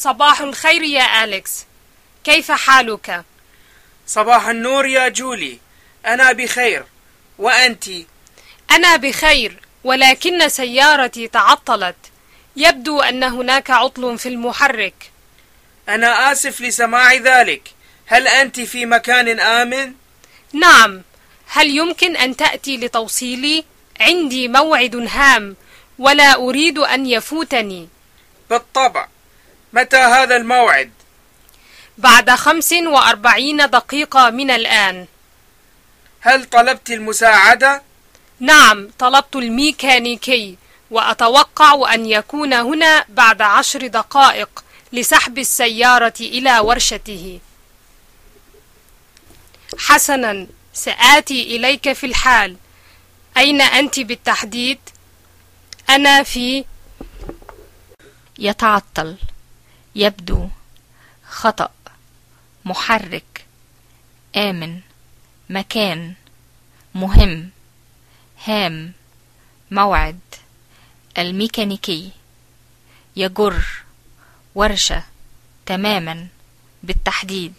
صباح الخير يا أليكس. كيف حالك؟ صباح النور يا جولي. أنا بخير. وأنت؟ أنا بخير ولكن سيارتي تعطلت. يبدو أن هناك عطل في المحرك. أنا آسف لسماع ذلك. هل أنت في مكان آمن؟ نعم. هل يمكن أن تأتي لتوصيلي؟ عندي موعد هام ولا أريد أن يفوتني. بالطبع. متى هذا الموعد؟ بعد خمس وأربعين دقيقة من الآن هل طلبت المساعدة؟ نعم طلبت الميكانيكي وأتوقع أن يكون هنا بعد عشر دقائق لسحب السيارة إلى ورشته حسنا سآتي إليك في الحال أين أنت بالتحديد؟ أنا في يتعطل يبدو خطأ محرك آمن مكان مهم هام موعد الميكانيكي يجر ورشة تماما بالتحديد.